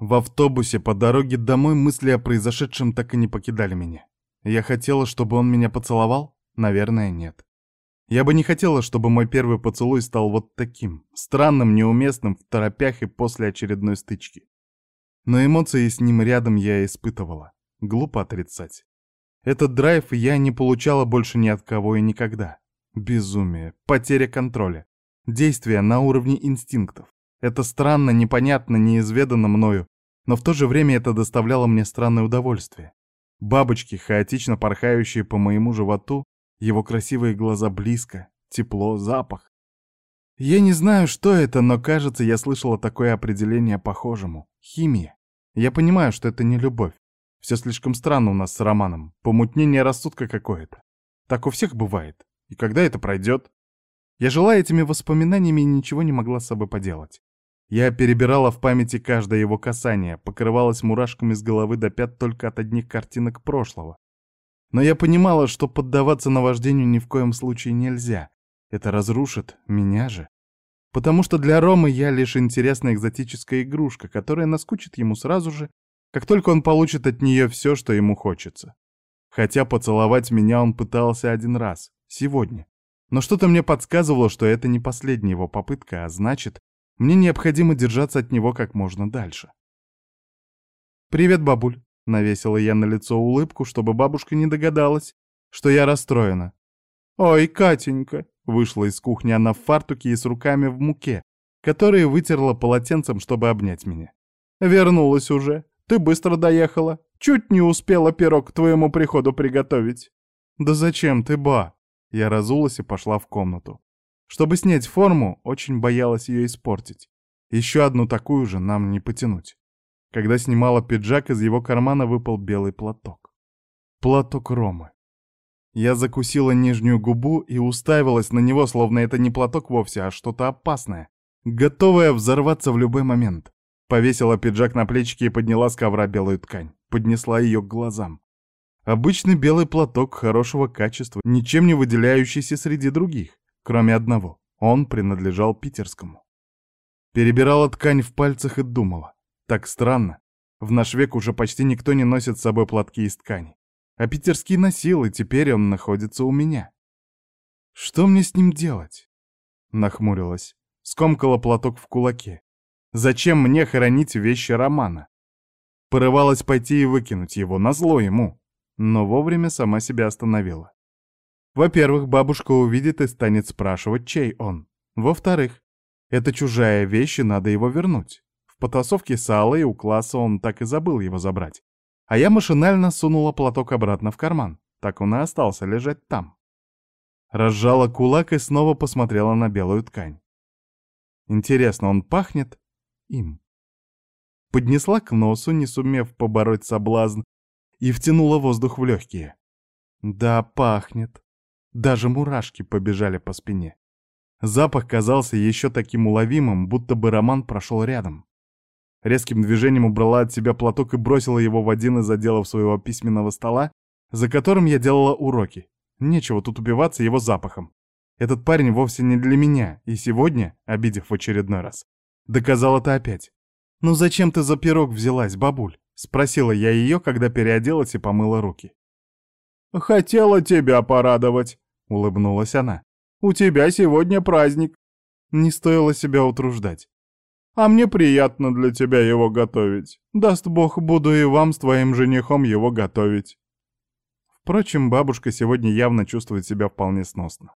В автобусе по дороге домой мысли о произошедшем так и не покидали меня. Я хотела, чтобы он меня поцеловал? Наверное, нет. Я бы не хотела, чтобы мой первый поцелуй стал вот таким, странным, неуместным, в торопях и после очередной стычки. Но эмоции с ним рядом я испытывала. Глупо отрицать. Этот драйв я не получала больше ни от кого и никогда. Безумие, потеря контроля, действия на уровне инстинктов. Это странно, непонятно, неизведано мною, но в то же время это доставляло мне странное удовольствие. Бабочки, хаотично порхающие по моему животу, его красивые глаза близко, тепло, запах. Я не знаю, что это, но кажется, я слышала такое определение похожему. Химия. Я понимаю, что это не любовь. Все слишком странно у нас с Романом. Помутнение рассудка какое-то. Так у всех бывает. И когда это пройдет? Я жила этими воспоминаниями и ничего не могла с собой поделать. Я перебирала в памяти каждое его касание, покрывалась мурашками с головы до пят только от одних картинок прошлого. Но я понимала, что поддаваться наваждению ни в коем случае нельзя. Это разрушит меня же. Потому что для Ромы я лишь интересная экзотическая игрушка, которая наскучит ему сразу же, как только он получит от нее все, что ему хочется. Хотя поцеловать меня он пытался один раз, сегодня. Но что-то мне подсказывало, что это не последняя его попытка, а значит, мне необходимо держаться от него как можно дальше. «Привет, бабуль», — навесила я на лицо улыбку, чтобы бабушка не догадалась, что я расстроена. «Ой, Катенька», — вышла из кухни она в фартуке и с руками в муке, которые вытерла полотенцем, чтобы обнять меня. «Вернулась уже. Ты быстро доехала. Чуть не успела пирог к твоему приходу приготовить». «Да зачем ты, ба?» Я разулась и пошла в комнату. Чтобы снять форму, очень боялась ее испортить. Еще одну такую же нам не потянуть. Когда снимала пиджак, из его кармана выпал белый платок. Платок Ромы. Я закусила нижнюю губу и уставилась на него, словно это не платок вовсе, а что-то опасное, готовое взорваться в любой момент. Повесила пиджак на плечики и подняла с ковра белую ткань. Поднесла ее к глазам. Обычный белый платок хорошего качества, ничем не выделяющийся среди других кроме одного. Он принадлежал питерскому. Перебирала ткань в пальцах и думала. Так странно. В наш век уже почти никто не носит с собой платки из ткани. А питерский носил, и теперь он находится у меня. Что мне с ним делать? Нахмурилась. Скомкала платок в кулаке. Зачем мне хоронить вещи Романа? Порывалась пойти и выкинуть его, назло ему. Но вовремя сама себя остановила. Во-первых, бабушка увидит и станет спрашивать, чей он. Во-вторых, это чужая вещь, и надо его вернуть. В потасовке с Аллой у класса он так и забыл его забрать. А я машинально сунула платок обратно в карман. Так он и остался лежать там. Разжала кулак и снова посмотрела на белую ткань. Интересно, он пахнет им? Поднесла к носу, не сумев побороть соблазн, и втянула воздух в легкие. Да, пахнет. Даже мурашки побежали по спине. Запах казался еще таким уловимым, будто бы Роман прошел рядом. Резким движением убрала от себя платок и бросила его в один из отделов своего письменного стола, за которым я делала уроки. Нечего тут убиваться его запахом. Этот парень вовсе не для меня, и сегодня, обидев в очередной раз, доказал это опять. «Ну зачем ты за пирог взялась, бабуль?» — спросила я ее, когда переоделась и помыла руки. «Хотела тебя порадовать», — улыбнулась она. «У тебя сегодня праздник». Не стоило себя утруждать. «А мне приятно для тебя его готовить. Даст бог, буду и вам с твоим женихом его готовить». Впрочем, бабушка сегодня явно чувствует себя вполне сносно.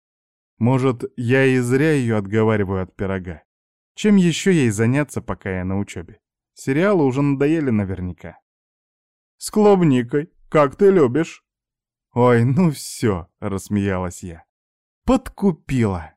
Может, я и зря ее отговариваю от пирога. Чем еще ей заняться, пока я на учебе? Сериалы уже надоели наверняка. «С клубникой, как ты любишь?» «Ой, ну все», — рассмеялась я. «Подкупила!»